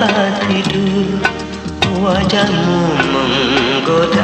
dapat tidur. Wajahmu menggoda